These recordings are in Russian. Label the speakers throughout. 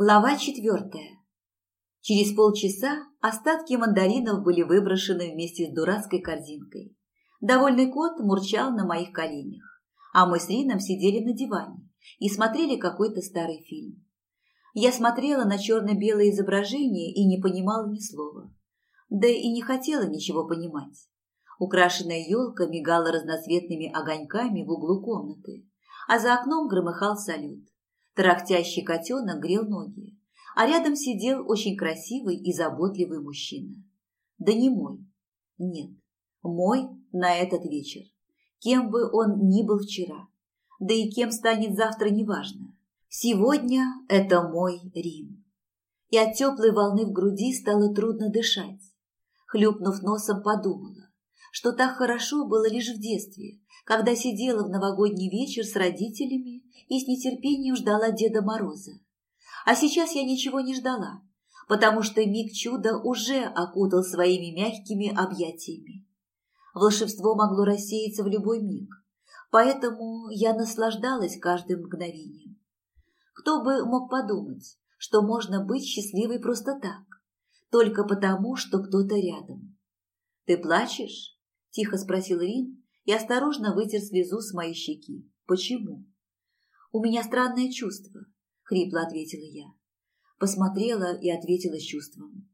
Speaker 1: Глава четвертая. Через полчаса остатки мандаринов были выброшены вместе с дурацкой корзинкой. Довольный кот мурчал на моих коленях, а мы с Рином сидели на диване и смотрели какой-то старый фильм. Я смотрела на черно-белое изображение и не понимала ни слова. Да и не хотела ничего понимать. Украшенная елка мигала разноцветными огоньками в углу комнаты, а за окном громыхал салют. Тарахтящий котенок грел ноги, а рядом сидел очень красивый и заботливый мужчина. Да не мой. Нет, мой на этот вечер. Кем бы он ни был вчера. Да и кем станет завтра, неважно. Сегодня это мой Рим. И от теплой волны в груди стало трудно дышать. Хлюпнув носом, подумала, что так хорошо было лишь в детстве, когда сидела в новогодний вечер с родителями и с нетерпением ждала Деда Мороза. А сейчас я ничего не ждала, потому что миг чуда уже окутал своими мягкими объятиями. Волшебство могло рассеяться в любой миг, поэтому я наслаждалась каждым мгновением. Кто бы мог подумать, что можно быть счастливой просто так, только потому, что кто-то рядом. «Ты плачешь?» – тихо спросил Рин и осторожно вытер слезу с моей щеки. «Почему?» «У меня странное чувство», — хрипло ответила я. Посмотрела и ответила чувством.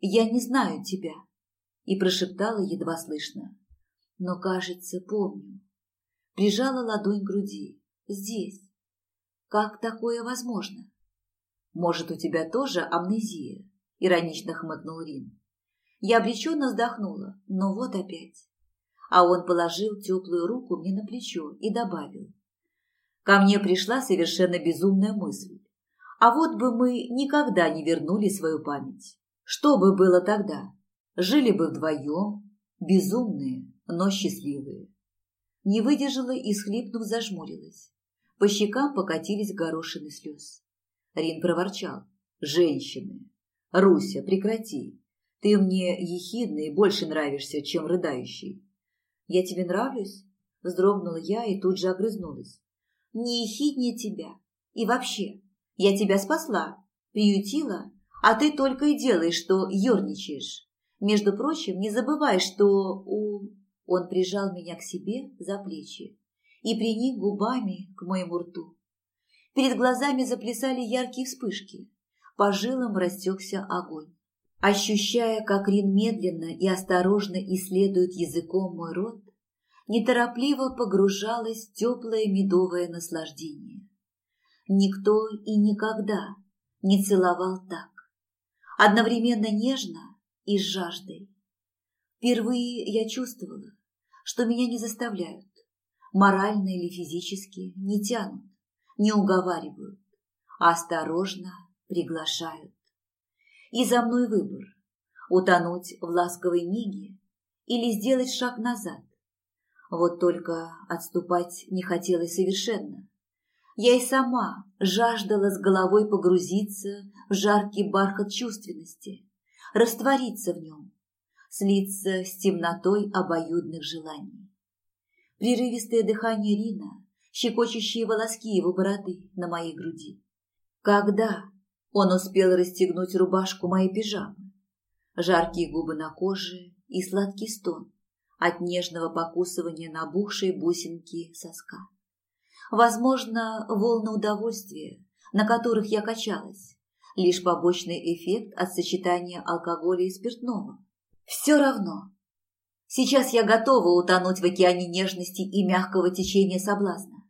Speaker 1: «Я не знаю тебя», — и прошептала едва слышно. «Но, кажется, помню». Прижала ладонь к груди. «Здесь. Как такое возможно?» «Может, у тебя тоже амнезия?» — иронично хмыкнул Рин. Я обреченно вздохнула, но вот опять а он положил теплую руку мне на плечо и добавил. Ко мне пришла совершенно безумная мысль. А вот бы мы никогда не вернули свою память. Что бы было тогда? Жили бы вдвоем, безумные, но счастливые. Не выдержала и, схлипнув, зажмурилась. По щекам покатились горошины слез. Рин проворчал. «Женщины! Руся, прекрати! Ты мне ехидный больше нравишься, чем рыдающий. «Я тебе нравлюсь?» – вздрогнула я и тут же огрызнулась. «Не ехиднее тебя. И вообще, я тебя спасла, приютила, а ты только и делаешь, что ерничаешь. Между прочим, не забывай, что у...» Он прижал меня к себе за плечи и приник губами к моему рту. Перед глазами заплясали яркие вспышки, по жилам растекся огонь. Ощущая, как Рин медленно и осторожно исследует языком мой рот, неторопливо погружалось в теплое медовое наслаждение. Никто и никогда не целовал так, одновременно нежно и с жаждой. Впервые я чувствовала, что меня не заставляют, морально или физически не тянут, не уговаривают, а осторожно приглашают. И за мной выбор – утонуть в ласковой миге или сделать шаг назад. Вот только отступать не хотелось совершенно. Я и сама жаждала с головой погрузиться в жаркий бархат чувственности, раствориться в нем, слиться с темнотой обоюдных желаний. Прерывистое дыхание Рина, щекочущие волоски его бороды на моей груди. Когда он успел расстегнуть рубашку моей пижамы. Жаркие губы на коже и сладкий стон от нежного покусывания набухшей бусинки соска. Возможно, волны удовольствия, на которых я качалась, лишь побочный эффект от сочетания алкоголя и спиртного. Все равно. Сейчас я готова утонуть в океане нежности и мягкого течения соблазна.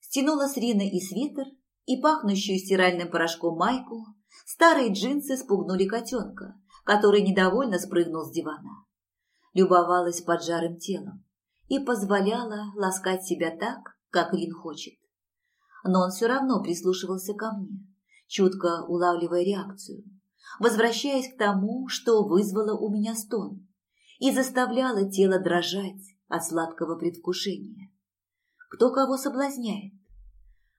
Speaker 1: Стянула с Рины и свитер и пахнущую стиральным порошком майку, старые джинсы спугнули котенка, который недовольно спрыгнул с дивана. Любовалась поджарым телом и позволяла ласкать себя так, как Рин хочет. Но он все равно прислушивался ко мне, чутко улавливая реакцию, возвращаясь к тому, что вызвало у меня стон, и заставляло тело дрожать от сладкого предвкушения. Кто кого соблазняет?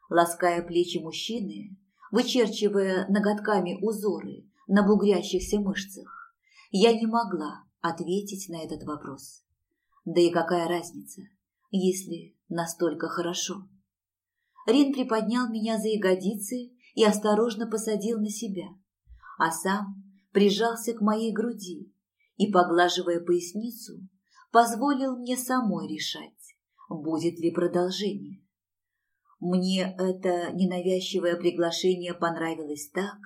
Speaker 1: Лаская плечи мужчины, вычерчивая ноготками узоры на бугрящихся мышцах, я не могла ответить на этот вопрос. Да и какая разница, если настолько хорошо? Рин приподнял меня за ягодицы и осторожно посадил на себя, а сам прижался к моей груди и, поглаживая поясницу, позволил мне самой решать, будет ли продолжение. Мне это ненавязчивое приглашение понравилось так,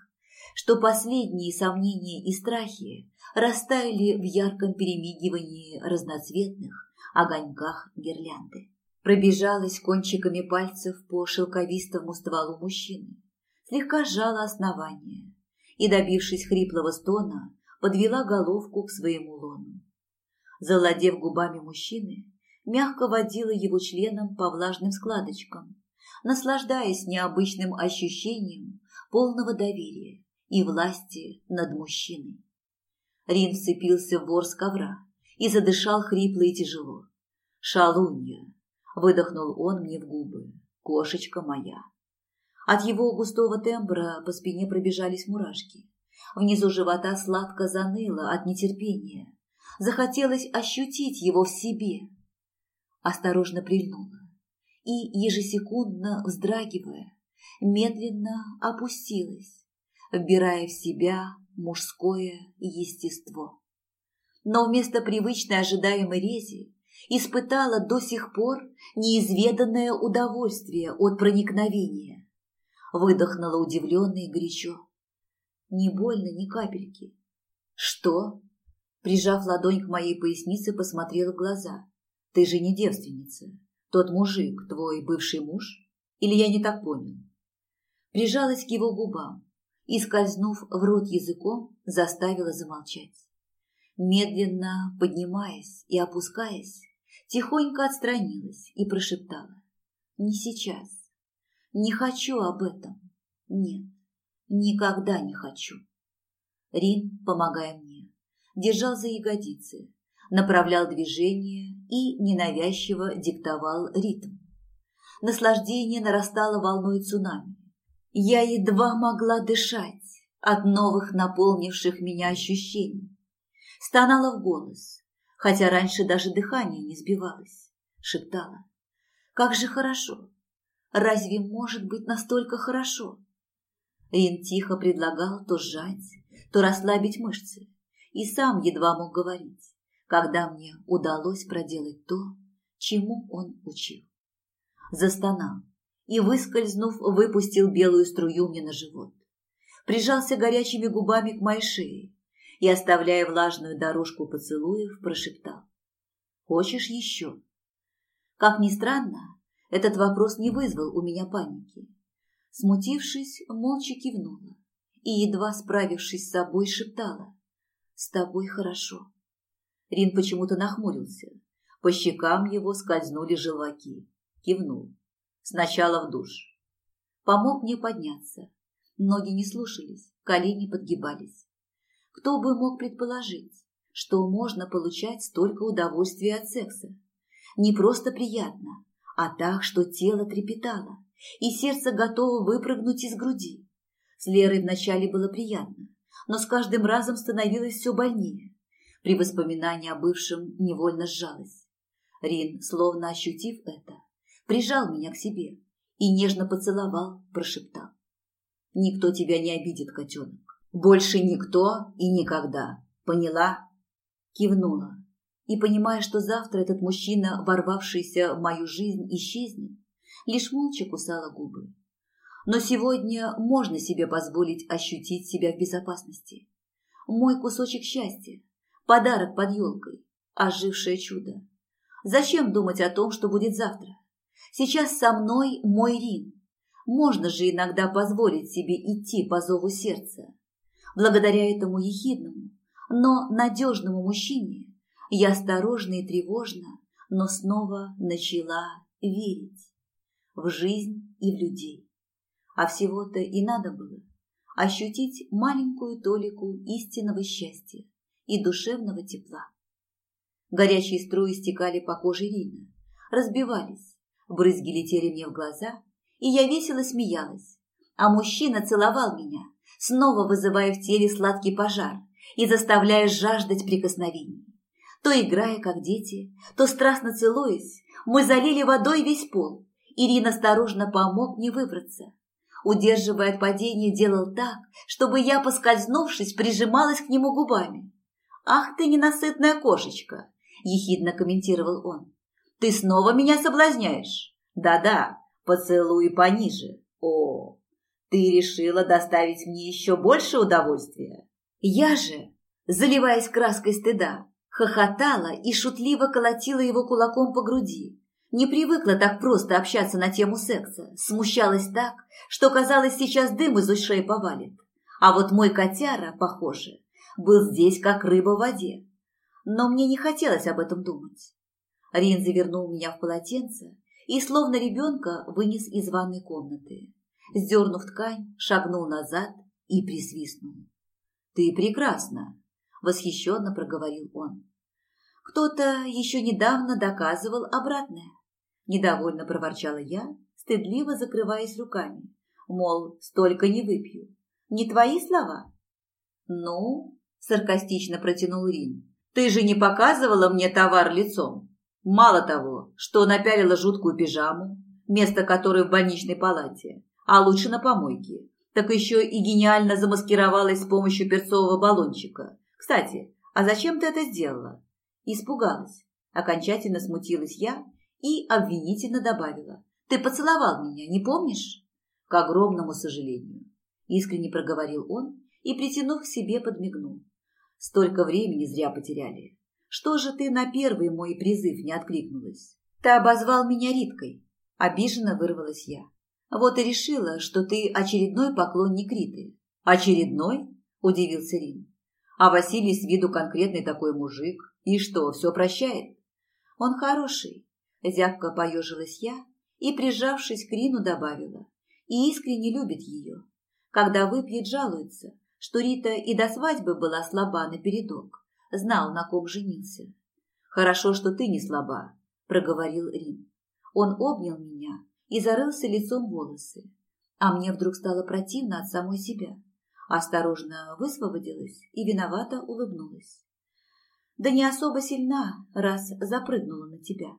Speaker 1: что последние сомнения и страхи растаяли в ярком перемигивании разноцветных огоньках гирлянды. Пробежалась кончиками пальцев по шелковистому стволу мужчины, слегка сжала основание и, добившись хриплого стона, подвела головку к своему лону. Заладев губами мужчины, мягко водила его членом по влажным складочкам, наслаждаясь необычным ощущением полного доверия и власти над мужчиной. Рин вцепился в ворс ковра и задышал хрипло и тяжело. «Шалунья!» – выдохнул он мне в губы. «Кошечка моя!» От его густого тембра по спине пробежались мурашки. Внизу живота сладко заныло от нетерпения. Захотелось ощутить его в себе. Осторожно прильнула и, ежесекундно вздрагивая, медленно опустилась, вбирая в себя мужское естество. Но вместо привычной ожидаемой рези испытала до сих пор неизведанное удовольствие от проникновения. Выдохнула удивленно и горячо. Не больно ни капельки. Что? Прижав ладонь к моей пояснице, посмотрела в глаза. Ты же не девственница. Тот мужик, твой бывший муж? Или я не так понял? Прижалась к его губам и, скользнув в рот языком, заставила замолчать. Медленно поднимаясь и опускаясь, тихонько отстранилась и прошептала. «Не сейчас. Не хочу об этом. Нет, никогда не хочу». Рин, помогая мне, держал за ягодицы, направлял движение и ненавязчиво диктовал ритм. Наслаждение нарастало волной цунами. Я едва могла дышать от новых наполнивших меня ощущений. Стонала в голос, хотя раньше даже дыхание не сбивалось. Шептала. «Как же хорошо! Разве может быть настолько хорошо?» Рин тихо предлагал то сжать, то расслабить мышцы, и сам едва мог говорить когда мне удалось проделать то, чему он учил. Застонал и, выскользнув, выпустил белую струю мне на живот. Прижался горячими губами к моей шее и, оставляя влажную дорожку поцелуев, прошептал. «Хочешь еще?» Как ни странно, этот вопрос не вызвал у меня паники. Смутившись, молча кивнула и, едва справившись с собой, шептала. «С тобой хорошо». Рин почему-то нахмурился. По щекам его скользнули желваки. Кивнул. Сначала в душ. Помог мне подняться. Ноги не слушались, колени подгибались. Кто бы мог предположить, что можно получать столько удовольствия от секса? Не просто приятно, а так, что тело трепетало, и сердце готово выпрыгнуть из груди. С Лерой вначале было приятно, но с каждым разом становилось все больнее. При воспоминании о бывшем невольно сжалась. Рин, словно ощутив это, прижал меня к себе и нежно поцеловал, прошептал. «Никто тебя не обидит, котенок. Больше никто и никогда. Поняла?» Кивнула. И, понимая, что завтра этот мужчина, ворвавшийся в мою жизнь, исчезнет, лишь молча кусала губы. Но сегодня можно себе позволить ощутить себя в безопасности. Мой кусочек счастья, Подарок под елкой. Ожившее чудо. Зачем думать о том, что будет завтра? Сейчас со мной мой Рин. Можно же иногда позволить себе идти по зову сердца. Благодаря этому ехидному, но надежному мужчине я осторожно и тревожно, но снова начала верить в жизнь и в людей. А всего-то и надо было ощутить маленькую толику истинного счастья и душевного тепла. Горячие струи стекали по коже Рины, разбивались, брызги летели мне в глаза, и я весело смеялась. А мужчина целовал меня, снова вызывая в теле сладкий пожар и заставляя жаждать прикосновений. То играя, как дети, то страстно целуясь, мы залили водой весь пол. Ирина осторожно помог мне выбраться. удерживая от падения, делал так, чтобы я, поскользнувшись, прижималась к нему губами. «Ах ты ненасытная кошечка!» – ехидно комментировал он. «Ты снова меня соблазняешь?» «Да-да, поцелуй пониже. О, ты решила доставить мне еще больше удовольствия?» Я же, заливаясь краской стыда, хохотала и шутливо колотила его кулаком по груди. Не привыкла так просто общаться на тему секса, смущалась так, что казалось, сейчас дым из ушей повалит. А вот мой котяра, похоже, был здесь как рыба в воде. Но мне не хотелось об этом думать. Рин завернул меня в полотенце и, словно ребенка, вынес из ванной комнаты. Сдернув ткань, шагнул назад и присвистнул. «Ты прекрасна!» – восхищенно проговорил он. «Кто-то еще недавно доказывал обратное». Недовольно проворчала я, стыдливо закрываясь руками. Мол, столько не выпью. Не твои слова? Ну, саркастично протянул Рин. Ты же не показывала мне товар лицом. Мало того, что напялила жуткую пижаму, место которой в больничной палате, а лучше на помойке, так еще и гениально замаскировалась с помощью перцового баллончика. Кстати, а зачем ты это сделала? Испугалась. Окончательно смутилась я и обвинительно добавила. Ты поцеловал меня, не помнишь? К огромному сожалению. Искренне проговорил он и, притянув к себе, подмигнул. Столько времени зря потеряли. Что же ты на первый мой призыв не откликнулась? Ты обозвал меня Риткой. Обиженно вырвалась я. Вот и решила, что ты очередной поклонник Риты. Очередной? Удивился Рин. А Василий с виду конкретный такой мужик. И что, все прощает? Он хороший. Зябко поежилась я и, прижавшись к Рину, добавила. И искренне любит ее. Когда выпьет, жалуется, что Рита и до свадьбы была слаба напередок. Знал, на ком женился. «Хорошо, что ты не слаба», – проговорил Рин. Он обнял меня и зарылся лицом в волосы. А мне вдруг стало противно от самой себя. Осторожно высвободилась и виновато улыбнулась. Да не особо сильна, раз запрыгнула на тебя.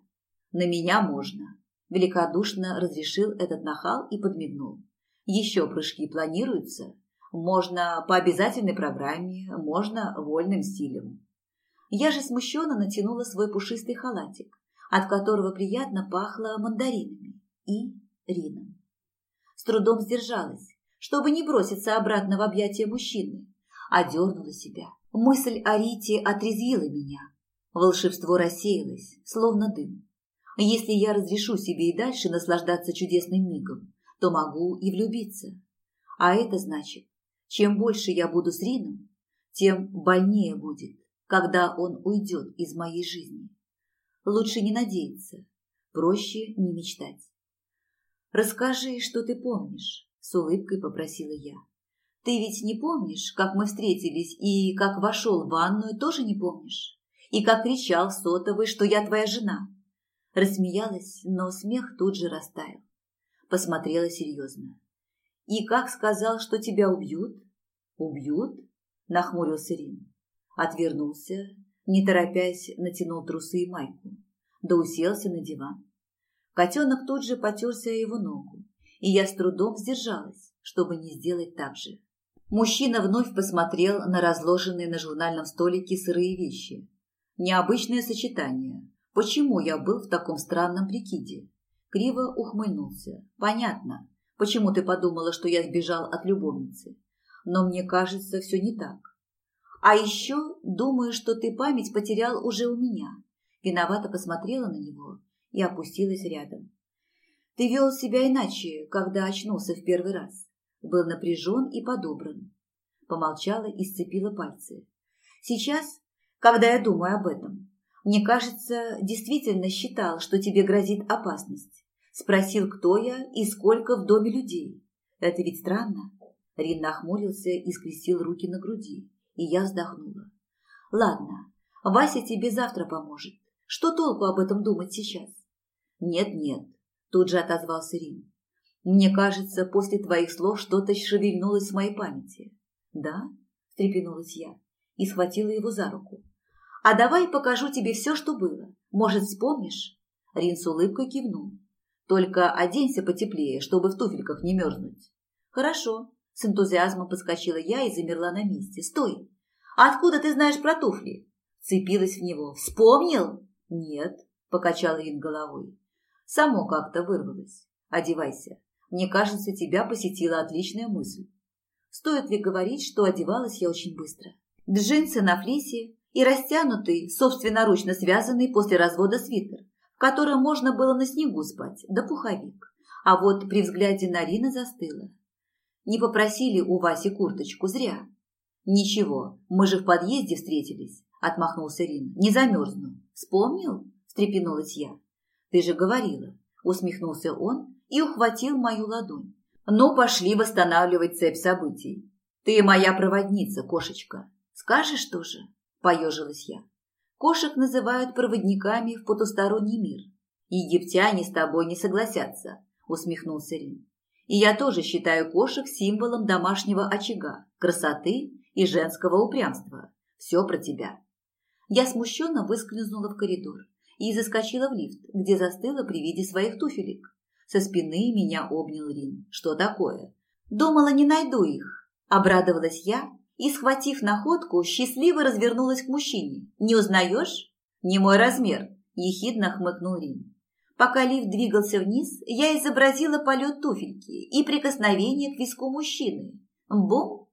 Speaker 1: На меня можно. Великодушно разрешил этот нахал и подмигнул. Еще прыжки планируются. Можно по обязательной программе, можно вольным стилем. Я же смущенно натянула свой пушистый халатик, от которого приятно пахло мандаринами и рином. С трудом сдержалась, чтобы не броситься обратно в объятия мужчины, одернула себя. Мысль о Рите отрезвила меня. Волшебство рассеялось, словно дым. Если я разрешу себе и дальше наслаждаться чудесным мигом, то могу и влюбиться. А это значит, чем больше я буду с Рином, тем больнее будет, когда он уйдет из моей жизни. Лучше не надеяться, проще не мечтать. «Расскажи, что ты помнишь», – с улыбкой попросила я. «Ты ведь не помнишь, как мы встретились и как вошел в ванную, тоже не помнишь? И как кричал в сотовый, что я твоя жена?» Рассмеялась, но смех тут же растаял. Посмотрела серьезно. «И как сказал, что тебя убьют?» «Убьют?» – нахмурился Рин. Отвернулся, не торопясь, натянул трусы и майку. Да уселся на диван. Котенок тут же потерся его ногу, и я с трудом сдержалась, чтобы не сделать так же. Мужчина вновь посмотрел на разложенные на журнальном столике сырые вещи. Необычное сочетание, Почему я был в таком странном прикиде? Криво ухмыльнулся. Понятно, почему ты подумала, что я сбежал от любовницы. Но мне кажется, все не так. А еще думаю, что ты память потерял уже у меня. Виновато посмотрела на него и опустилась рядом. Ты вел себя иначе, когда очнулся в первый раз. Был напряжен и подобран. Помолчала и сцепила пальцы. Сейчас, когда я думаю об этом, мне кажется, действительно считал, что тебе грозит опасность. Спросил, кто я и сколько в доме людей. Это ведь странно. Рин нахмурился и скрестил руки на груди, и я вздохнула. Ладно, Вася тебе завтра поможет. Что толку об этом думать сейчас? Нет-нет, тут же отозвался Рин. Мне кажется, после твоих слов что-то шевельнулось в моей памяти. Да? встрепенулась я и схватила его за руку. А давай покажу тебе все, что было. Может, вспомнишь?» Рин с улыбкой кивнул. «Только оденься потеплее, чтобы в туфельках не мерзнуть». Хорошо. С энтузиазмом подскочила я и замерла на месте. Стой. А откуда ты знаешь про туфли? Цепилась в него. Вспомнил? Нет, покачала Рин головой. Само как-то вырвалось. Одевайся. Мне кажется, тебя посетила отличная мысль. Стоит ли говорить, что одевалась я очень быстро? Джинсы на флисе и растянутый, собственноручно связанный после развода свитер, котором можно было на снегу спать, да пуховик. А вот при взгляде на Рина застыла. Не попросили у Васи курточку, зря. Ничего, мы же в подъезде встретились, отмахнулся Рин. Не замерзну. Вспомнил? встрепенулась я. Ты же говорила, усмехнулся он и ухватил мою ладонь. Ну, пошли восстанавливать цепь событий. Ты моя проводница, кошечка. Скажешь тоже? Поежилась я. Кошек называют проводниками в потусторонний мир. Египтяне с тобой не согласятся, усмехнулся Рин. И я тоже считаю кошек символом домашнего очага, красоты и женского упрямства. Все про тебя. Я смущенно выскользнула в коридор и заскочила в лифт, где застыла при виде своих туфелек. Со спины меня обнял Рин. Что такое? Думала, не найду их. Обрадовалась я и, схватив находку, счастливо развернулась к мужчине. «Не узнаешь?» «Не мой размер», – ехидно хмыкнул Рин. Пока лифт двигался вниз, я изобразила полет туфельки и прикосновение к виску мужчины. Бум!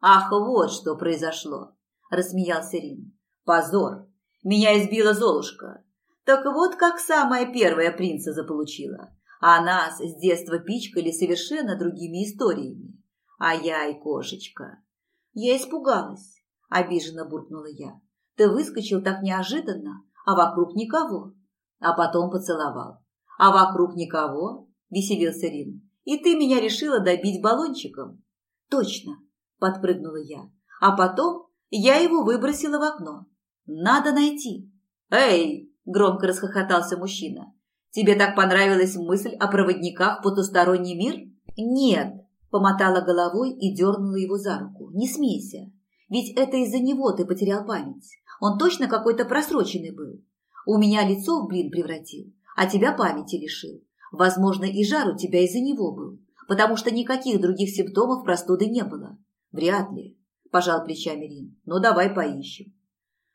Speaker 1: «Ах, вот что произошло!» – рассмеялся Рин. «Позор! Меня избила Золушка. Так вот как самая первая принца заполучила а нас с детства пичкали совершенно другими историями. А я и кошечка. Я испугалась, обиженно буркнула я. Ты выскочил так неожиданно, а вокруг никого. А потом поцеловал. А вокруг никого, веселился Рин. И ты меня решила добить баллончиком. Точно, подпрыгнула я. А потом я его выбросила в окно. Надо найти. Эй, громко расхохотался мужчина. Тебе так понравилась мысль о проводниках в потусторонний мир? Нет, помотала головой и дернула его за руку. Не смейся. Ведь это из-за него ты потерял память. Он точно какой-то просроченный был. У меня лицо в блин превратил, а тебя памяти лишил. Возможно, и жар у тебя из-за него был, потому что никаких других симптомов простуды не было. Вряд ли, пожал плечами Рин. Ну, давай поищем.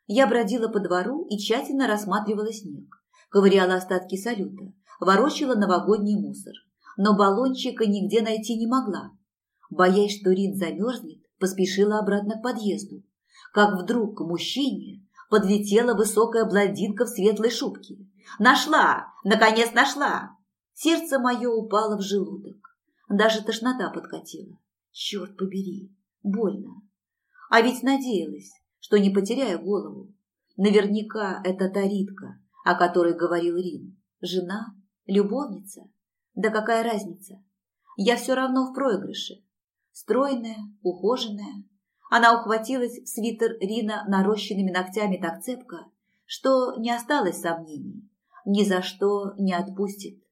Speaker 1: Я бродила по двору и тщательно рассматривала снег ковыряла остатки салюта, ворочала новогодний мусор. Но баллончика нигде найти не могла. Боясь, что Рин замерзнет, поспешила обратно к подъезду. Как вдруг к мужчине подлетела высокая блондинка в светлой шубке. «Нашла! Наконец нашла!» Сердце мое упало в желудок. Даже тошнота подкатила. Черт побери, больно. А ведь надеялась, что не потеряю голову. Наверняка это Таритка, о которой говорил Рин. Жена? Любовница? Да какая разница? Я все равно в проигрыше. Стройная, ухоженная. Она ухватилась в свитер Рина нарощенными ногтями так цепко, что не осталось сомнений. Ни за что не отпустит.